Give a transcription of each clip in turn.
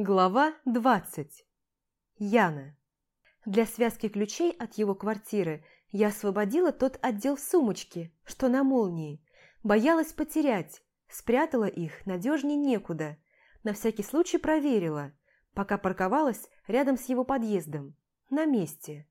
Глава 20. Яна. Для связки ключей от его квартиры я освободила тот отдел в сумочке, что на молнии. Боялась потерять, спрятала их надежнее некуда. На всякий случай проверила, пока парковалась рядом с его подъездом. На месте.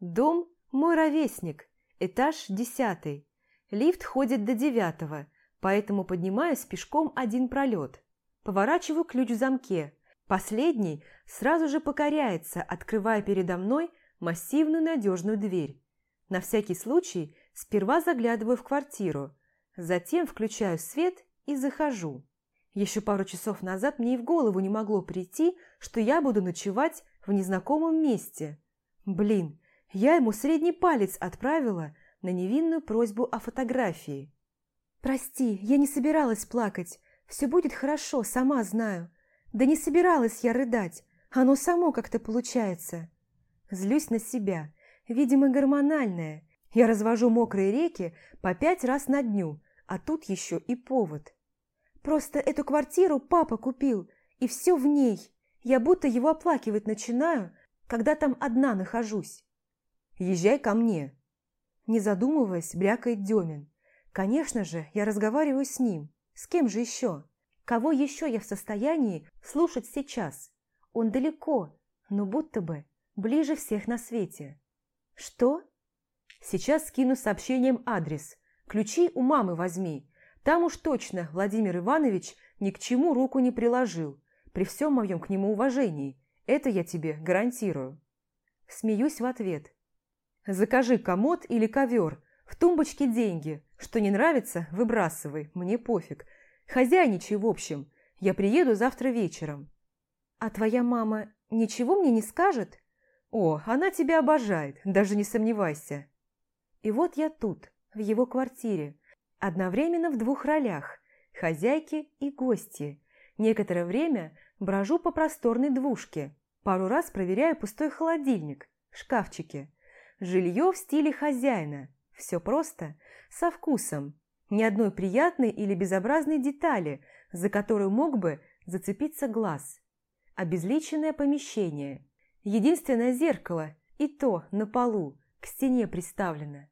Дом – мой ровесник, этаж десятый. Лифт ходит до девятого, поэтому поднимаюсь пешком один пролет. Поворачиваю ключ в замке – Последний сразу же покоряется, открывая передо мной массивную надежную дверь. На всякий случай сперва заглядываю в квартиру, затем включаю свет и захожу. Еще пару часов назад мне и в голову не могло прийти, что я буду ночевать в незнакомом месте. Блин, я ему средний палец отправила на невинную просьбу о фотографии. «Прости, я не собиралась плакать. Все будет хорошо, сама знаю. Да не собиралась я рыдать, оно само как-то получается. Злюсь на себя, видимо, гормональное. Я развожу мокрые реки по пять раз на дню, а тут еще и повод. Просто эту квартиру папа купил, и все в ней. Я будто его оплакивать начинаю, когда там одна нахожусь. Езжай ко мне. Не задумываясь, брякает Демин. Конечно же, я разговариваю с ним. С кем же еще? Кого еще я в состоянии слушать сейчас? Он далеко, но будто бы ближе всех на свете. Что? Сейчас скину сообщением адрес. Ключи у мамы возьми. Там уж точно Владимир Иванович ни к чему руку не приложил. При всем моем к нему уважении. Это я тебе гарантирую. Смеюсь в ответ. Закажи комод или ковер. В тумбочке деньги. Что не нравится, выбрасывай. Мне пофиг. Хозяйничай, в общем. Я приеду завтра вечером. А твоя мама ничего мне не скажет? О, она тебя обожает, даже не сомневайся. И вот я тут, в его квартире, одновременно в двух ролях – хозяйки и гости. Некоторое время брожу по просторной двушке, пару раз проверяю пустой холодильник, шкафчики. Жилье в стиле хозяина, все просто, со вкусом, ни одной приятной или безобразной детали, за которую мог бы зацепиться глаз. Обезличенное помещение. Единственное зеркало, и то на полу, к стене приставлено.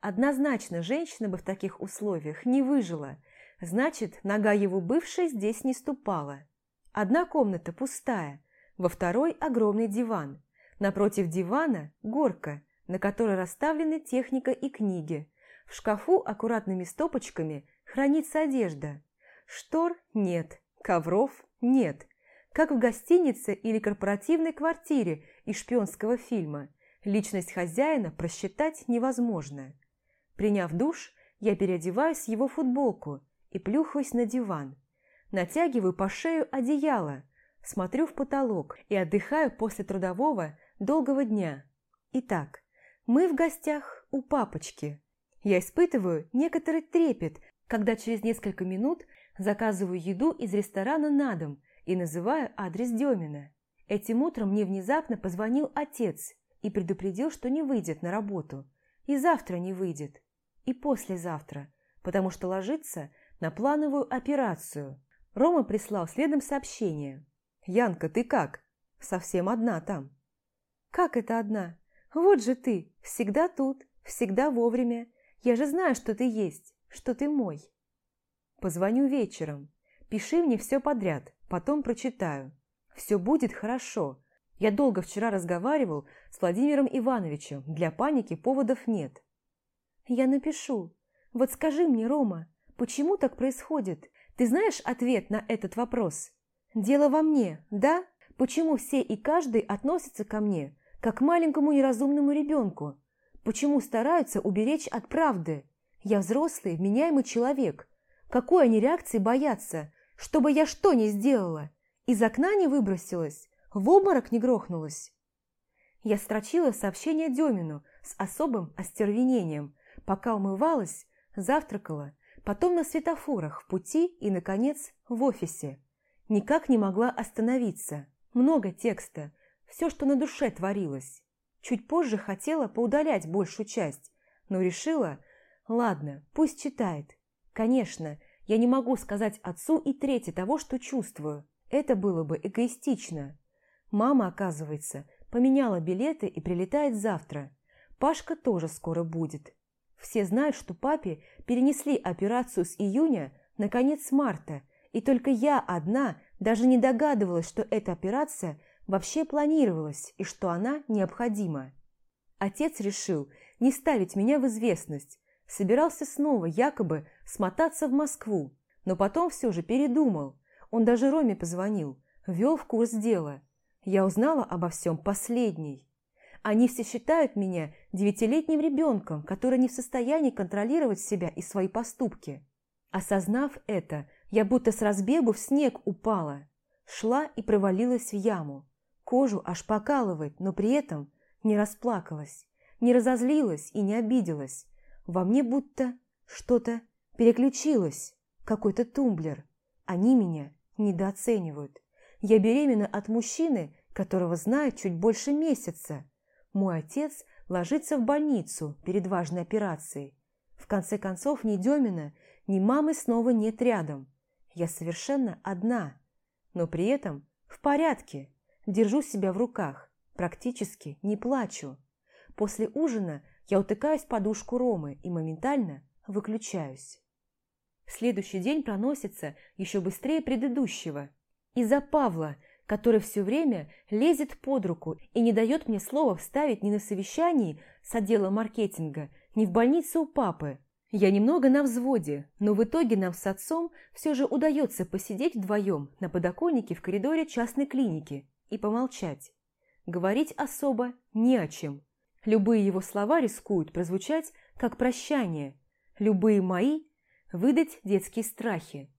Однозначно, женщина бы в таких условиях не выжила, значит, нога его бывшей здесь не ступала. Одна комната пустая, во второй огромный диван. Напротив дивана горка, на которой расставлены техника и книги, в шкафу аккуратными стопочками хранится одежда. Штор нет, ковров нет. Как в гостинице или корпоративной квартире из шпионского фильма. Личность хозяина просчитать невозможно. Приняв душ, я переодеваюсь в его футболку и плюхаюсь на диван. Натягиваю по шею одеяло, смотрю в потолок и отдыхаю после трудового долгого дня. Итак, мы в гостях у папочки. Я испытываю некоторый трепет, когда через несколько минут заказываю еду из ресторана на дом и называю адрес Демина. Этим утром мне внезапно позвонил отец и предупредил, что не выйдет на работу. И завтра не выйдет. И послезавтра, потому что ложится на плановую операцию. Рома прислал следом сообщение. «Янка, ты как? Совсем одна там». «Как это одна? Вот же ты, всегда тут, всегда вовремя. Я же знаю, что ты есть, что ты мой. Позвоню вечером. Пиши мне все подряд, потом прочитаю. Все будет хорошо. Я долго вчера разговаривал с Владимиром Ивановичем. Для паники поводов нет. Я напишу. Вот скажи мне, Рома, почему так происходит? Ты знаешь ответ на этот вопрос? Дело во мне, да? Почему все и каждый относятся ко мне, как к маленькому неразумному ребенку? Почему стараются уберечь от правды? Я взрослый, вменяемый человек. Какой они реакции боятся? Чтобы я что не сделала? Из окна не выбросилась? В обморок не грохнулась? Я строчила сообщение Демину с особым остервенением, пока умывалась, завтракала, потом на светофорах, в пути и, наконец, в офисе. Никак не могла остановиться. Много текста, все, что на душе творилось. Чуть позже хотела поудалять большую часть, но решила, ладно, пусть читает. Конечно, я не могу сказать отцу и третье того, что чувствую. Это было бы эгоистично. Мама, оказывается, поменяла билеты и прилетает завтра. Пашка тоже скоро будет. Все знают, что папе перенесли операцию с июня на конец марта, и только я одна даже не догадывалась, что эта операция вообще планировалась и что она необходима. Отец решил не ставить меня в известность, собирался снова якобы смотаться в Москву, но потом все же передумал. Он даже Роме позвонил, ввел в курс дела. Я узнала обо всем последней. Они все считают меня девятилетним ребенком, который не в состоянии контролировать себя и свои поступки. Осознав это, я будто с разбегу в снег упала. Шла и провалилась в яму. Кожу аж покалывает, но при этом не расплакалась, не разозлилась и не обиделась. Во мне будто что-то переключилось, какой-то тумблер. Они меня недооценивают. Я беременна от мужчины, которого знаю чуть больше месяца. Мой отец ложится в больницу перед важной операцией. В конце концов, ни Демина, ни мамы снова нет рядом. Я совершенно одна, но при этом в порядке, держу себя в руках, практически не плачу. После ужина я утыкаюсь в подушку Ромы и моментально выключаюсь. Следующий день проносится еще быстрее предыдущего. Из-за Павла – который все время лезет под руку и не дает мне слова вставить ни на совещании с отделом маркетинга, ни в больнице у папы. Я немного на взводе, но в итоге нам с отцом все же удается посидеть вдвоем на подоконнике в коридоре частной клиники и помолчать. Говорить особо не о чем. Любые его слова рискуют прозвучать как прощание, любые мои – выдать детские страхи.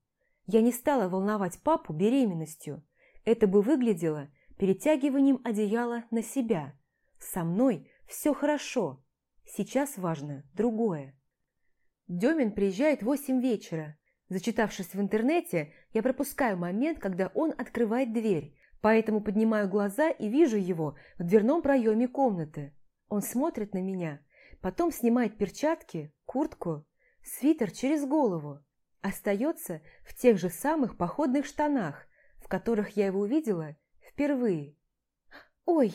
Я не стала волновать папу беременностью – это бы выглядело перетягиванием одеяла на себя. Со мной все хорошо. Сейчас важно другое. Демин приезжает в восемь вечера. Зачитавшись в интернете, я пропускаю момент, когда он открывает дверь, поэтому поднимаю глаза и вижу его в дверном проеме комнаты. Он смотрит на меня, потом снимает перчатки, куртку, свитер через голову. Остается в тех же самых походных штанах, в которых я его увидела впервые. «Ой!»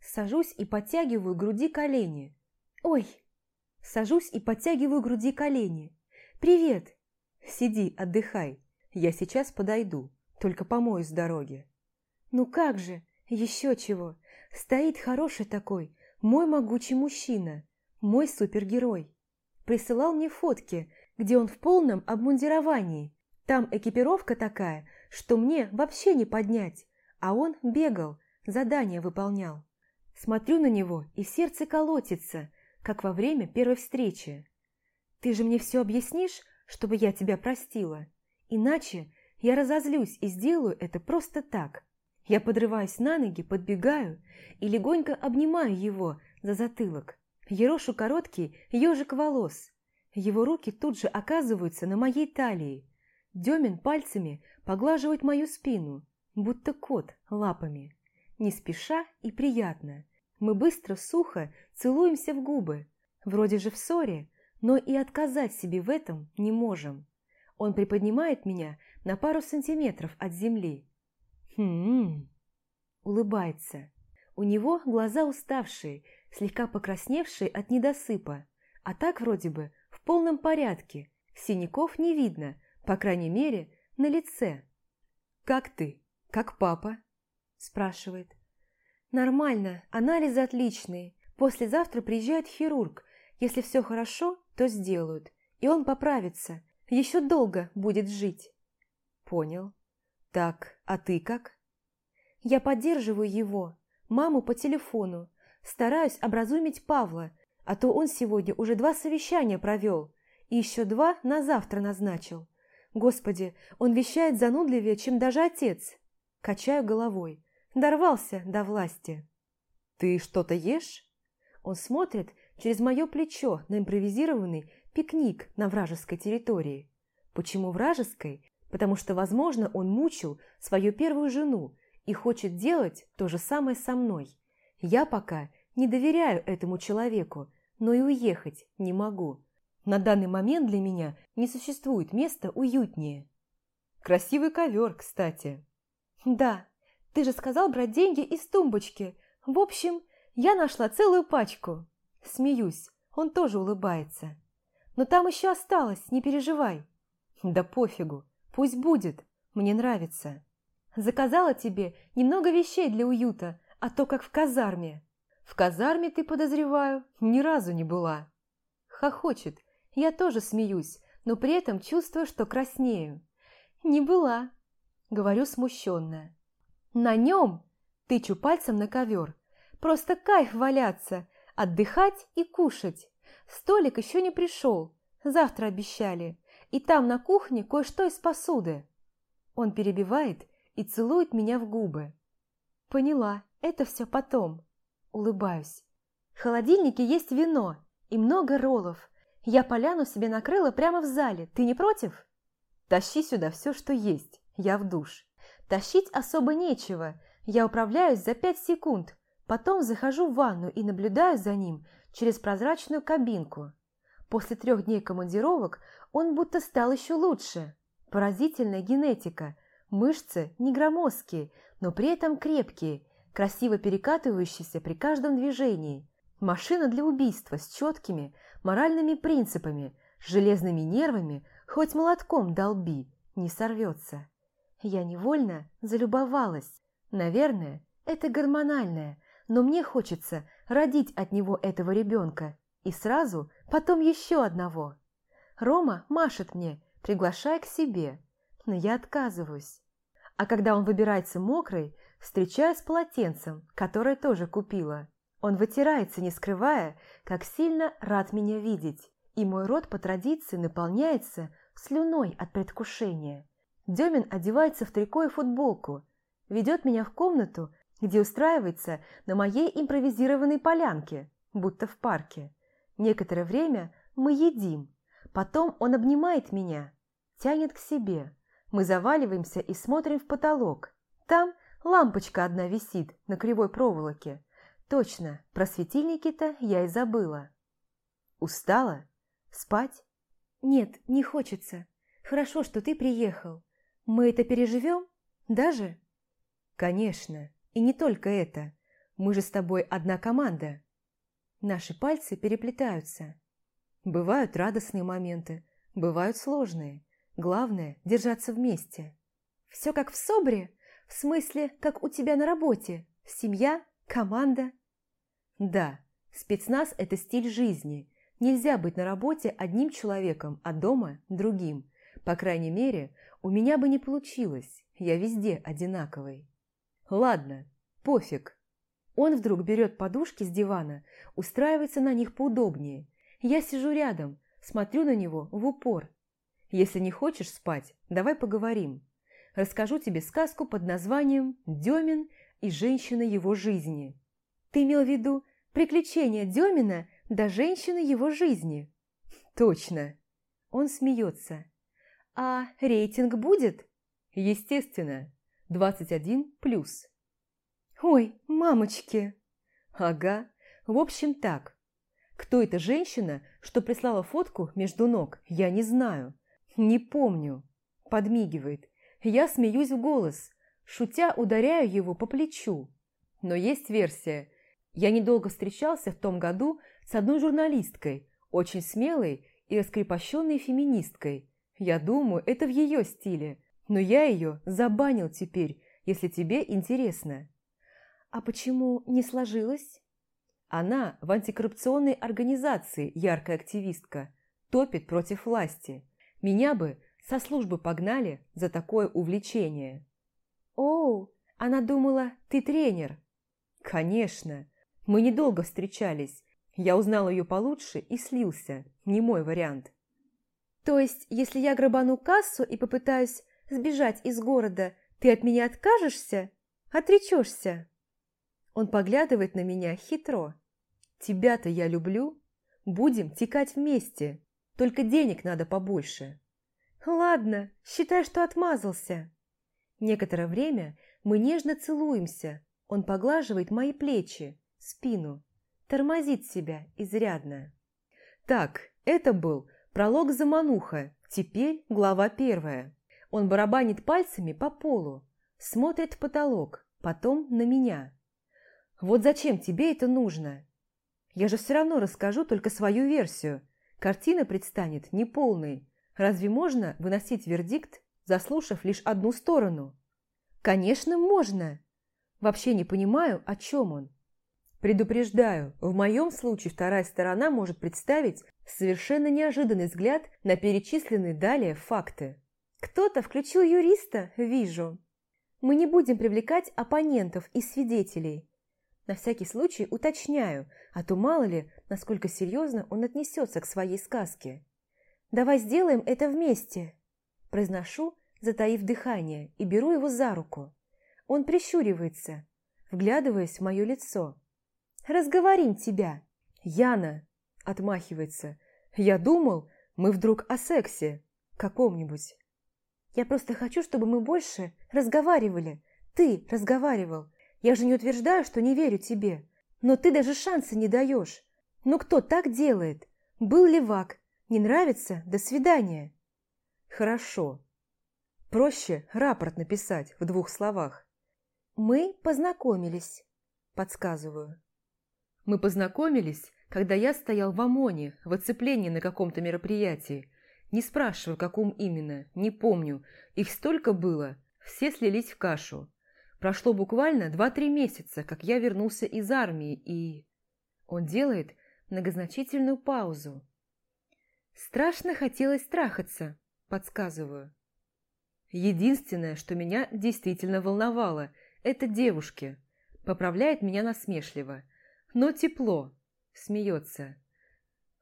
Сажусь и подтягиваю груди колени. «Ой!» Сажусь и подтягиваю груди колени. «Привет!» «Сиди, отдыхай. Я сейчас подойду, только помою с дороги». «Ну как же? Еще чего? Стоит хороший такой, мой могучий мужчина, мой супергерой. Присылал мне фотки, где он в полном обмундировании. Там экипировка такая, что мне вообще не поднять, а он бегал, задание выполнял. Смотрю на него, и сердце колотится, как во время первой встречи. Ты же мне все объяснишь, чтобы я тебя простила? Иначе я разозлюсь и сделаю это просто так. Я подрываюсь на ноги, подбегаю и легонько обнимаю его за затылок. Ерошу короткий ежик волос. Его руки тут же оказываются на моей талии. Демин пальцами поглаживает мою спину, будто кот лапами. Не спеша и приятно. Мы быстро, сухо целуемся в губы. Вроде же в ссоре, но и отказать себе в этом не можем. Он приподнимает меня на пару сантиметров от земли. Хм, улыбается. У него глаза уставшие, слегка покрасневшие от недосыпа. А так вроде бы в полном порядке. Синяков не видно, по крайней мере, на лице. «Как ты? Как папа?» – спрашивает. «Нормально, анализы отличные. Послезавтра приезжает хирург. Если все хорошо, то сделают. И он поправится. Еще долго будет жить». «Понял. Так, а ты как?» «Я поддерживаю его. Маму по телефону. Стараюсь образумить Павла, а то он сегодня уже два совещания провел и еще два на завтра назначил. Господи, он вещает занудливее, чем даже отец. Качаю головой. Дорвался до власти. Ты что-то ешь? Он смотрит через мое плечо на импровизированный пикник на вражеской территории. Почему вражеской? Потому что, возможно, он мучил свою первую жену и хочет делать то же самое со мной. Я пока не доверяю этому человеку, но и уехать не могу. На данный момент для меня не существует места уютнее. Красивый ковер, кстати. «Да, ты же сказал брать деньги из тумбочки. В общем, я нашла целую пачку». Смеюсь, он тоже улыбается. «Но там еще осталось, не переживай». «Да пофигу, пусть будет, мне нравится». «Заказала тебе немного вещей для уюта, а то как в казарме». «В казарме, ты, подозреваю, ни разу не была». Хохочет, я тоже смеюсь, но при этом чувствую, что краснею. «Не была», — говорю смущенная. «На нем!» — тычу пальцем на ковер. «Просто кайф валяться, отдыхать и кушать. Столик еще не пришел, завтра обещали. И там на кухне кое-что из посуды». Он перебивает и целует меня в губы. «Поняла, это все потом». Улыбаюсь. В холодильнике есть вино и много роллов. Я поляну себе накрыла прямо в зале. Ты не против? Тащи сюда все, что есть. Я в душ. Тащить особо нечего. Я управляюсь за пять секунд. Потом захожу в ванну и наблюдаю за ним через прозрачную кабинку. После трех дней командировок он будто стал еще лучше. Поразительная генетика. Мышцы не громоздкие, но при этом крепкие, красиво перекатывающиеся при каждом движении. Машина для убийства с четкими моральными принципами, железными нервами, хоть молотком долби, не сорвется. Я невольно залюбовалась. Наверное, это гормональное, но мне хочется родить от него этого ребенка и сразу потом еще одного. Рома машет мне, приглашая к себе, но я отказываюсь. А когда он выбирается мокрый, встречаю с полотенцем, которое тоже купила. Он вытирается, не скрывая, как сильно рад меня видеть, и мой рот по традиции наполняется слюной от предвкушения. Демин одевается в трико и футболку, ведет меня в комнату, где устраивается на моей импровизированной полянке, будто в парке. Некоторое время мы едим, потом он обнимает меня, тянет к себе. Мы заваливаемся и смотрим в потолок. Там лампочка одна висит на кривой проволоке. Точно, про светильники-то я и забыла. Устала? Спать? Нет, не хочется. Хорошо, что ты приехал. Мы это переживем? Даже? Конечно. И не только это. Мы же с тобой одна команда. Наши пальцы переплетаются. Бывают радостные моменты, бывают сложные. Главное – держаться вместе. Все как в СОБРе? В смысле, как у тебя на работе? Семья, команда? Да, спецназ – это стиль жизни. Нельзя быть на работе одним человеком, а дома – другим. По крайней мере, у меня бы не получилось. Я везде одинаковый. Ладно, пофиг. Он вдруг берет подушки с дивана, устраивается на них поудобнее. Я сижу рядом, смотрю на него в упор. Если не хочешь спать, давай поговорим. Расскажу тебе сказку под названием «Демин и женщина его жизни». Ты имел в виду приключения Демина до женщины его жизни? Точно. Он смеется. А рейтинг будет? Естественно. 21 плюс. Ой, мамочки. Ага. В общем так. Кто эта женщина, что прислала фотку между ног, я не знаю. Не помню. Подмигивает. Я смеюсь в голос. Шутя ударяю его по плечу. Но есть версия, я недолго встречался в том году с одной журналисткой, очень смелой и раскрепощенной феминисткой. Я думаю, это в ее стиле, но я ее забанил теперь, если тебе интересно. А почему не сложилось? Она в антикоррупционной организации яркая активистка, топит против власти. Меня бы со службы погнали за такое увлечение. Оу, она думала, ты тренер. Конечно, мы недолго встречались. Я узнал ее получше и слился. Не мой вариант. То есть, если я грабану кассу и попытаюсь сбежать из города, ты от меня откажешься? Отречешься? Он поглядывает на меня хитро. Тебя-то я люблю. Будем текать вместе. Только денег надо побольше. Ладно, считай, что отмазался. Некоторое время мы нежно целуемся. Он поглаживает мои плечи спину, тормозит себя изрядно. Так, это был пролог Замануха, теперь глава первая. Он барабанит пальцами по полу. смотрит в потолок, потом на меня. «Вот зачем тебе это нужно? Я же все равно расскажу только свою версию. Картина предстанет неполной. Разве можно выносить вердикт, заслушав лишь одну сторону?» «Конечно, можно!» Вообще не понимаю, о чем он. Предупреждаю, в моем случае вторая сторона может представить совершенно неожиданный взгляд на перечисленные далее факты. Кто-то включил юриста, вижу. Мы не будем привлекать оппонентов и свидетелей. На всякий случай уточняю, а то мало ли, насколько серьезно он отнесется к своей сказке. «Давай сделаем это вместе», – произношу, затаив дыхание, и беру его за руку. Он прищуривается, вглядываясь в мое лицо. «Разговорим тебя!» «Яна!» – отмахивается. «Я думал, мы вдруг о сексе каком-нибудь». «Я просто хочу, чтобы мы больше разговаривали. Ты разговаривал. Я же не утверждаю, что не верю тебе. Но ты даже шанса не даешь. Ну кто так делает? Был левак. Не нравится? До свидания». «Хорошо. Проще рапорт написать в двух словах. «Мы познакомились», – подсказываю. «Мы познакомились, когда я стоял в ОМОНе, в оцеплении на каком-то мероприятии. Не спрашиваю, каком именно, не помню. Их столько было, все слились в кашу. Прошло буквально два-три месяца, как я вернулся из армии, и...» Он делает многозначительную паузу. «Страшно хотелось трахаться», – подсказываю. Единственное, что меня действительно волновало – это девушки. Поправляет меня насмешливо. Но тепло. Смеется.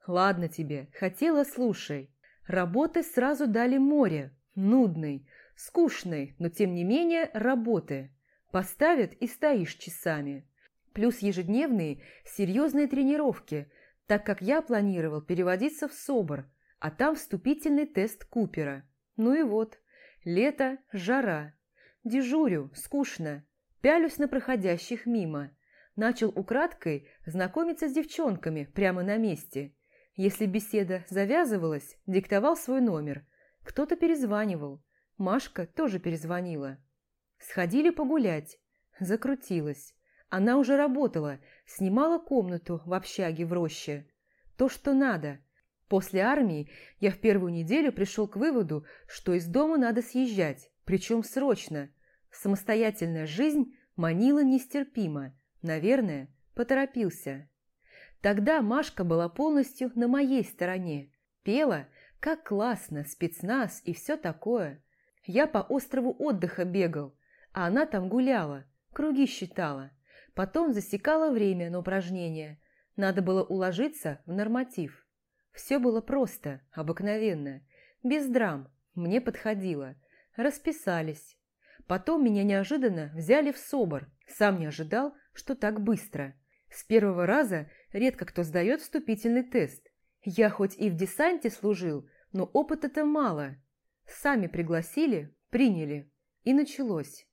Ладно тебе, хотела, слушай. Работы сразу дали море. Нудной, скучной, но тем не менее работы. Поставят и стоишь часами. Плюс ежедневные серьезные тренировки, так как я планировал переводиться в СОБР, а там вступительный тест Купера. Ну и вот, лето, жара. Дежурю, скучно, Пялюсь на проходящих мимо. Начал украдкой знакомиться с девчонками прямо на месте. Если беседа завязывалась, диктовал свой номер. Кто-то перезванивал. Машка тоже перезвонила. Сходили погулять. Закрутилась. Она уже работала, снимала комнату в общаге в роще. То, что надо. После армии я в первую неделю пришел к выводу, что из дома надо съезжать, причем срочно – Самостоятельная жизнь манила нестерпимо. Наверное, поторопился. Тогда Машка была полностью на моей стороне. Пела, как классно, спецназ и все такое. Я по острову отдыха бегал, а она там гуляла, круги считала. Потом засекала время на упражнения. Надо было уложиться в норматив. Все было просто, обыкновенно, без драм, мне подходило. Расписались. Потом меня неожиданно взяли в СОБР. Сам не ожидал, что так быстро. С первого раза редко кто сдает вступительный тест. Я хоть и в десанте служил, но опыта-то мало. Сами пригласили, приняли. И началось.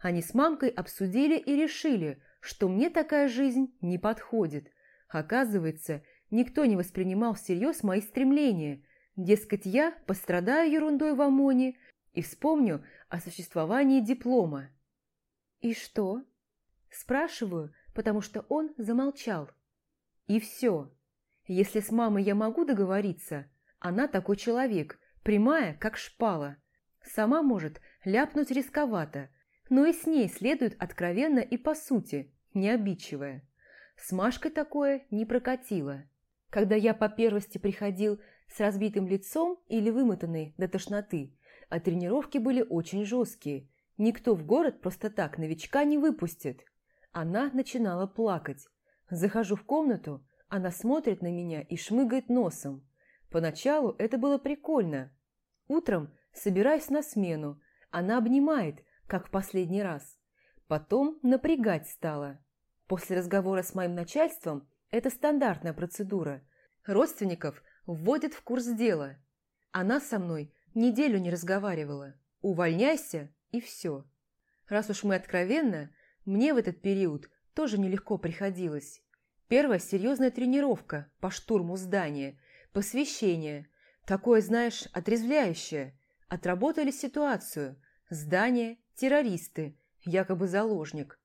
Они с мамкой обсудили и решили, что мне такая жизнь не подходит. Оказывается, никто не воспринимал всерьез мои стремления. Дескать, я пострадаю ерундой в ОМОНе и вспомню о существовании диплома. «И что?» Спрашиваю, потому что он замолчал. И все. Если с мамой я могу договориться, она такой человек, прямая, как шпала. Сама может ляпнуть рисковато, но и с ней следует откровенно и по сути, не обидчивая. С Машкой такое не прокатило. Когда я по первости приходил с разбитым лицом или вымотанный до тошноты, а тренировки были очень жесткие. Никто в город просто так новичка не выпустит. Она начинала плакать. Захожу в комнату, она смотрит на меня и шмыгает носом. Поначалу это было прикольно. Утром собираюсь на смену, она обнимает, как в последний раз. Потом напрягать стала. После разговора с моим начальством это стандартная процедура. Родственников вводят в курс дела. Она со мной Неделю не разговаривала. Увольняйся и все. Раз уж мы откровенно, мне в этот период тоже нелегко приходилось. Первая серьезная тренировка по штурму здания, посвящение. Такое, знаешь, отрезвляющее. Отработали ситуацию. Здание, террористы, якобы заложник.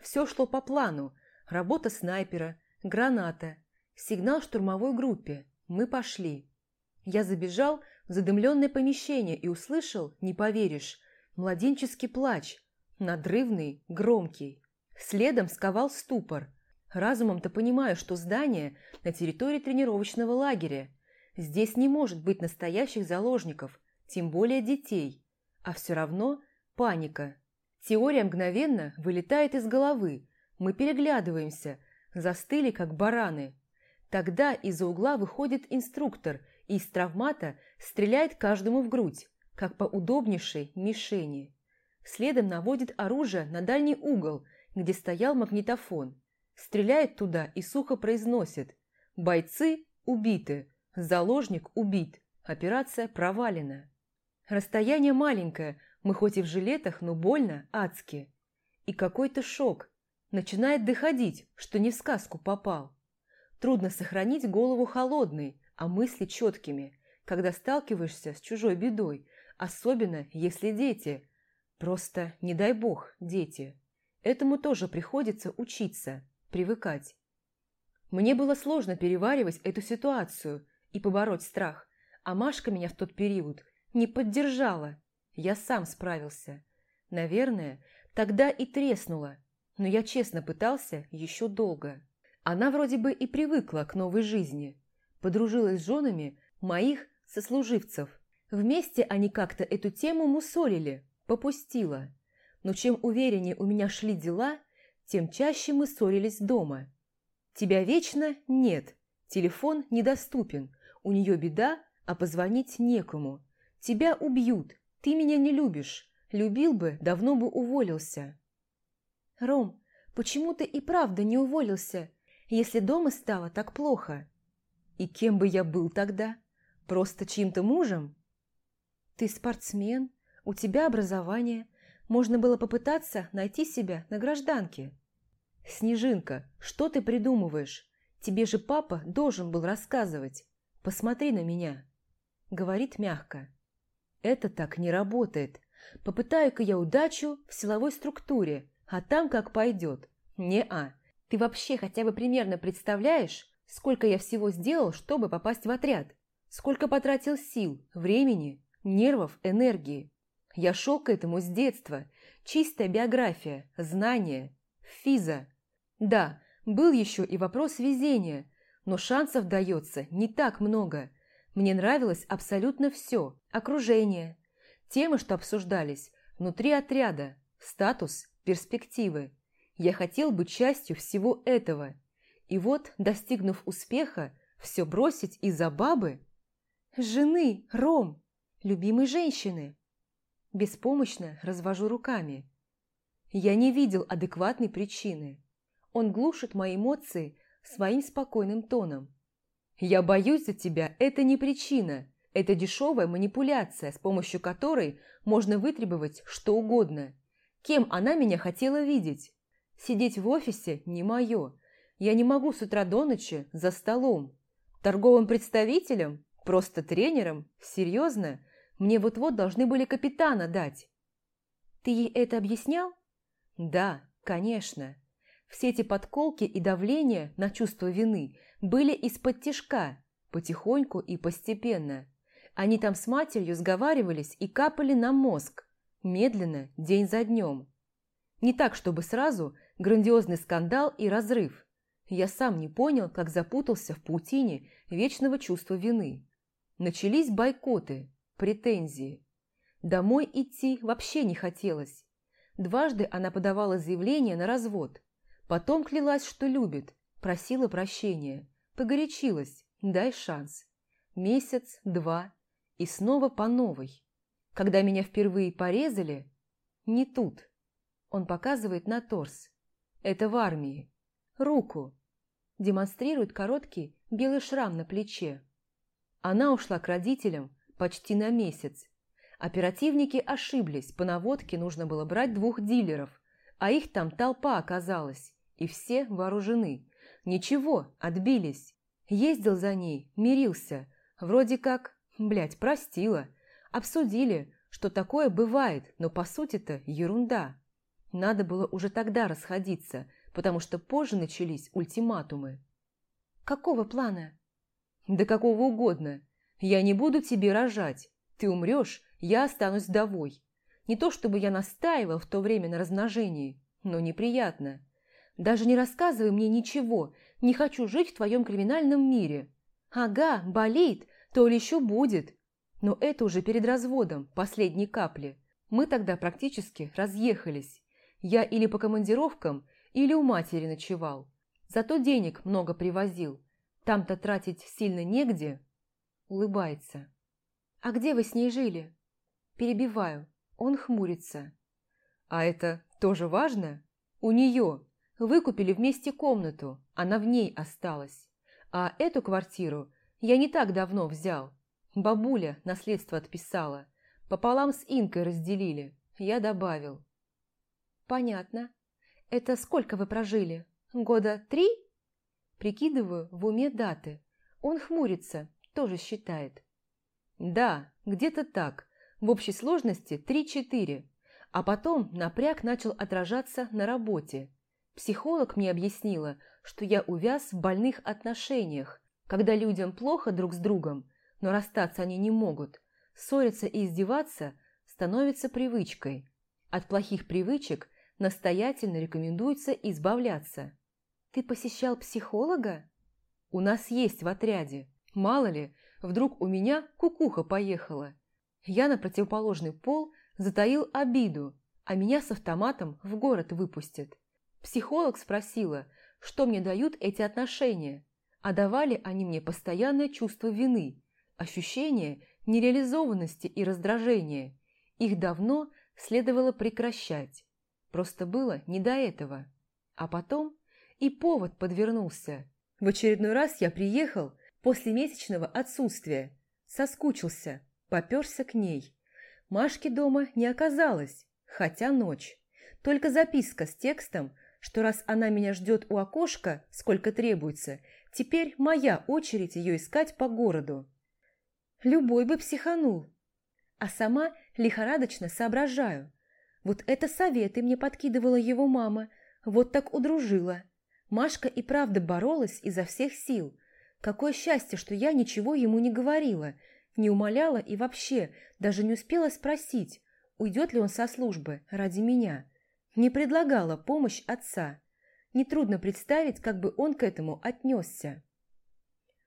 Все шло по плану. Работа снайпера, граната, сигнал штурмовой группе. Мы пошли. Я забежал в задымленное помещение и услышал, не поверишь, младенческий плач, надрывный, громкий. Следом сковал ступор. Разумом-то понимаю, что здание на территории тренировочного лагеря. Здесь не может быть настоящих заложников, тем более детей. А все равно паника. Теория мгновенно вылетает из головы. Мы переглядываемся, застыли, как бараны. Тогда из-за угла выходит инструктор и из травмата стреляет каждому в грудь, как по удобнейшей мишени. Следом наводит оружие на дальний угол, где стоял магнитофон. Стреляет туда и сухо произносит «Бойцы убиты, заложник убит, операция провалена». Расстояние маленькое, мы хоть и в жилетах, но больно, адски. И какой-то шок. Начинает доходить, что не в сказку попал. Трудно сохранить голову холодной, а мысли четкими, когда сталкиваешься с чужой бедой, особенно если дети. Просто, не дай бог, дети. Этому тоже приходится учиться, привыкать. Мне было сложно переваривать эту ситуацию и побороть страх, а Машка меня в тот период не поддержала, я сам справился. Наверное, тогда и треснула, но я честно пытался еще долго. Она вроде бы и привыкла к новой жизни. Подружилась с женами моих сослуживцев. Вместе они как-то эту тему мусолили, попустила. Но чем увереннее у меня шли дела, тем чаще мы ссорились дома. Тебя вечно нет, телефон недоступен, у нее беда, а позвонить некому. Тебя убьют, ты меня не любишь. Любил бы, давно бы уволился. Ром, почему ты и правда не уволился, если дома стало так плохо? И кем бы я был тогда? Просто чьим-то мужем? Ты спортсмен, у тебя образование. Можно было попытаться найти себя на гражданке. Снежинка, что ты придумываешь? Тебе же папа должен был рассказывать. Посмотри на меня. Говорит мягко. Это так не работает. Попытаю-ка я удачу в силовой структуре, а там как пойдет. Не-а. Ты вообще хотя бы примерно представляешь, сколько я всего сделал, чтобы попасть в отряд? Сколько потратил сил, времени, нервов, энергии? Я шел к этому с детства. Чистая биография, знания, физа. Да, был еще и вопрос везения, но шансов дается не так много – мне нравилось абсолютно все. Окружение, темы, что обсуждались, внутри отряда, статус, перспективы. Я хотел быть частью всего этого. И вот, достигнув успеха, все бросить из-за бабы? Жены, Ром, любимой женщины. Беспомощно развожу руками. Я не видел адекватной причины. Он глушит мои эмоции своим спокойным тоном. «Я боюсь за тебя» – это не причина. Это дешевая манипуляция, с помощью которой можно вытребовать что угодно. Кем она меня хотела видеть? Сидеть в офисе не мое. Я не могу с утра до ночи за столом. Торговым представителем? Просто тренером? Серьезно? Мне вот-вот должны были капитана дать. Ты ей это объяснял? Да, конечно. Все эти подколки и давление на чувство вины были из-под тишка, потихоньку и постепенно. Они там с матерью сговаривались и капали на мозг, медленно, день за днем. Не так, чтобы сразу грандиозный скандал и разрыв. Я сам не понял, как запутался в паутине вечного чувства вины. Начались бойкоты, претензии. Домой идти вообще не хотелось. Дважды она подавала заявление на развод – Потом клялась, что любит, просила прощения, погорячилась, дай шанс. Месяц, два, и снова по новой. Когда меня впервые порезали, не тут. Он показывает на торс. Это в армии. Руку. Демонстрирует короткий белый шрам на плече. Она ушла к родителям почти на месяц. Оперативники ошиблись, по наводке нужно было брать двух дилеров, а их там толпа оказалась и все вооружены. Ничего, отбились. Ездил за ней, мирился. Вроде как, блядь, простила. Обсудили, что такое бывает, но по сути-то ерунда. Надо было уже тогда расходиться, потому что позже начались ультиматумы. «Какого плана?» «Да какого угодно. Я не буду тебе рожать. Ты умрешь, я останусь вдовой. Не то чтобы я настаивал в то время на размножении, но неприятно. Даже не рассказывай мне ничего, не хочу жить в твоем криминальном мире. Ага, болит, то ли еще будет. Но это уже перед разводом, последней капли. Мы тогда практически разъехались. Я или по командировкам, или у матери ночевал. Зато денег много привозил. Там-то тратить сильно негде. Улыбается. А где вы с ней жили? Перебиваю. Он хмурится. А это тоже важно? У нее. Выкупили вместе комнату, она в ней осталась. А эту квартиру я не так давно взял. Бабуля наследство отписала. Пополам с Инкой разделили. Я добавил. Понятно. Это сколько вы прожили? Года три? Прикидываю в уме даты. Он хмурится, тоже считает. Да, где-то так. В общей сложности три-четыре. А потом напряг начал отражаться на работе. Психолог мне объяснила, что я увяз в больных отношениях, когда людям плохо друг с другом, но расстаться они не могут. Ссориться и издеваться становится привычкой. От плохих привычек настоятельно рекомендуется избавляться. Ты посещал психолога? У нас есть в отряде. Мало ли, вдруг у меня кукуха поехала. Я на противоположный пол затаил обиду, а меня с автоматом в город выпустят. Психолог спросила, что мне дают эти отношения, а давали они мне постоянное чувство вины, ощущение нереализованности и раздражения. Их давно следовало прекращать. Просто было не до этого. А потом и повод подвернулся. В очередной раз я приехал после месячного отсутствия, соскучился, поперся к ней. Машки дома не оказалось, хотя ночь. Только записка с текстом, что раз она меня ждет у окошка, сколько требуется, теперь моя очередь ее искать по городу. Любой бы психанул. А сама лихорадочно соображаю. Вот это советы мне подкидывала его мама, вот так удружила. Машка и правда боролась изо всех сил. Какое счастье, что я ничего ему не говорила, не умоляла и вообще даже не успела спросить, уйдет ли он со службы ради меня. Не предлагала помощь отца. Нетрудно представить, как бы он к этому отнесся.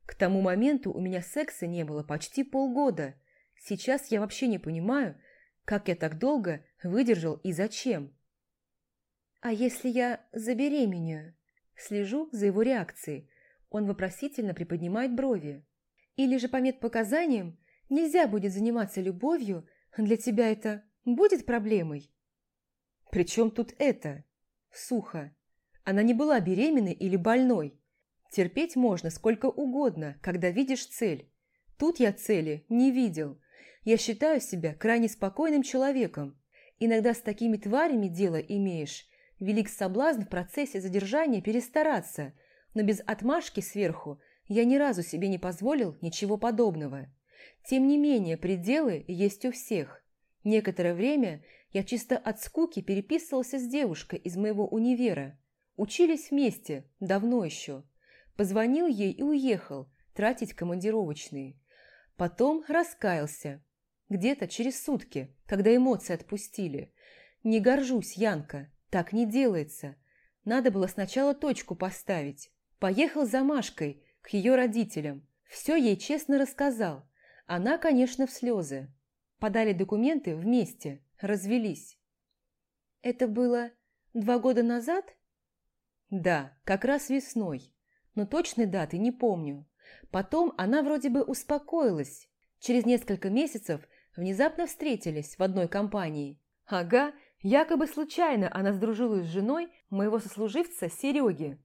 К тому моменту у меня секса не было почти полгода. Сейчас я вообще не понимаю, как я так долго выдержал и зачем. А если я забеременею? Слежу за его реакцией. Он вопросительно приподнимает брови. Или же по медпоказаниям нельзя будет заниматься любовью, для тебя это будет проблемой? Причем тут это? Сухо. Она не была беременной или больной. Терпеть можно сколько угодно, когда видишь цель. Тут я цели не видел. Я считаю себя крайне спокойным человеком. Иногда с такими тварями дело имеешь. Велик соблазн в процессе задержания перестараться, но без отмашки сверху я ни разу себе не позволил ничего подобного. Тем не менее, пределы есть у всех. Некоторое время я чисто от скуки переписывался с девушкой из моего универа. Учились вместе, давно еще. Позвонил ей и уехал, тратить командировочные. Потом раскаялся. Где-то через сутки, когда эмоции отпустили. Не горжусь, Янка, так не делается. Надо было сначала точку поставить. Поехал за Машкой, к ее родителям. Все ей честно рассказал. Она, конечно, в слезы. Подали документы вместе, развелись. Это было два года назад? Да, как раз весной но точной даты не помню. Потом она вроде бы успокоилась. Через несколько месяцев внезапно встретились в одной компании. Ага, якобы случайно она сдружилась с женой моего сослуживца Сереги.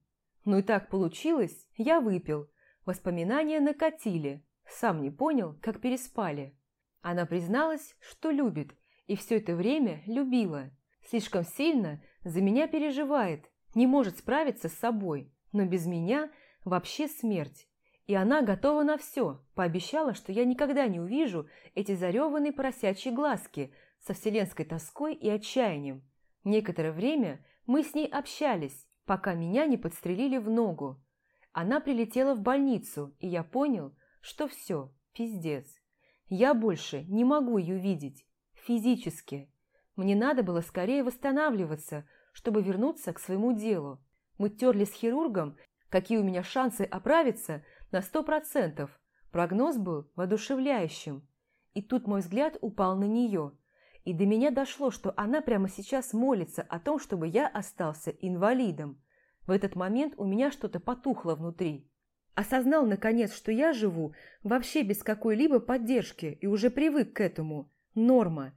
Ну и так получилось, я выпил. Воспоминания накатили. Сам не понял, как переспали. Она призналась, что любит, и все это время любила. Слишком сильно за меня переживает, не может справиться с собой, но без меня вообще смерть. И она готова на все, пообещала, что я никогда не увижу эти зареванные поросячьи глазки со вселенской тоской и отчаянием. Некоторое время мы с ней общались, пока меня не подстрелили в ногу. Она прилетела в больницу, и я понял, что все, пиздец. Я больше не могу ее видеть, физически. Мне надо было скорее восстанавливаться, чтобы вернуться к своему делу. Мы терли с хирургом, какие у меня шансы оправиться на сто процентов. Прогноз был воодушевляющим. И тут мой взгляд упал на нее. И до меня дошло, что она прямо сейчас молится о том, чтобы я остался инвалидом. В этот момент у меня что-то потухло внутри. Осознал, наконец, что я живу вообще без какой-либо поддержки и уже привык к этому. Норма.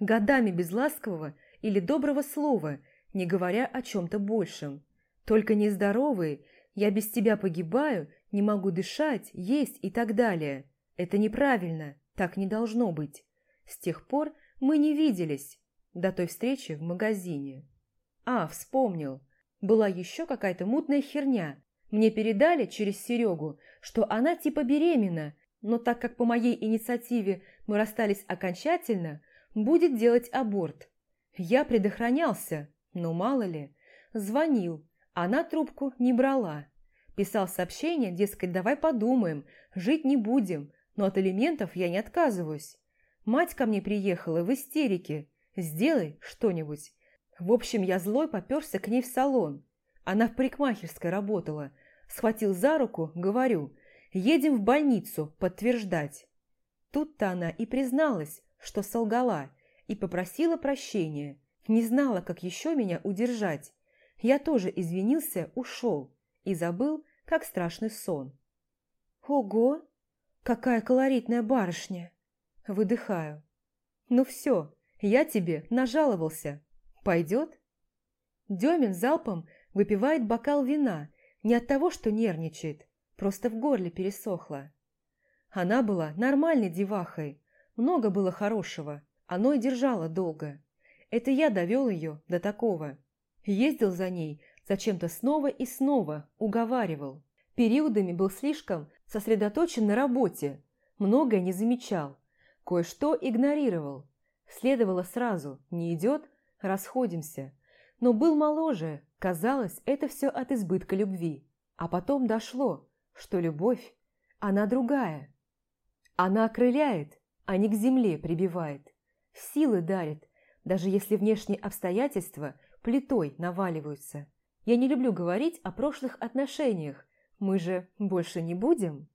Годами без ласкового или доброго слова, не говоря о чем-то большем. Только нездоровые, я без тебя погибаю, не могу дышать, есть и так далее. Это неправильно, так не должно быть. С тех пор мы не виделись до той встречи в магазине. А, вспомнил. Была еще какая-то мутная херня. Мне передали через Серегу, что она типа беременна, но так как по моей инициативе мы расстались окончательно, будет делать аборт. Я предохранялся, но мало ли. Звонил, она трубку не брала. Писал сообщение, дескать, давай подумаем, жить не будем, но от элементов я не отказываюсь. Мать ко мне приехала в истерике. Сделай что-нибудь. В общем, я злой поперся к ней в салон. Она в парикмахерской работала. Схватил за руку, говорю, едем в больницу подтверждать. Тут-то она и призналась, что солгала, и попросила прощения. Не знала, как еще меня удержать. Я тоже извинился, ушел и забыл, как страшный сон. Ого, какая колоритная барышня! Выдыхаю. «Ну все, я тебе нажаловался. Пойдет?» Демин залпом выпивает бокал вина, не от того, что нервничает, просто в горле пересохло. Она была нормальной девахой, много было хорошего, оно и держало долго. Это я довел ее до такого. Ездил за ней зачем-то снова и снова, уговаривал. Периодами был слишком сосредоточен на работе, многое не замечал. Кое-что игнорировал. Следовало сразу, не идет, расходимся. Но был моложе, казалось, это все от избытка любви. А потом дошло, что любовь, она другая. Она окрыляет, а не к земле прибивает. Силы дарит, даже если внешние обстоятельства плитой наваливаются. Я не люблю говорить о прошлых отношениях, мы же больше не будем.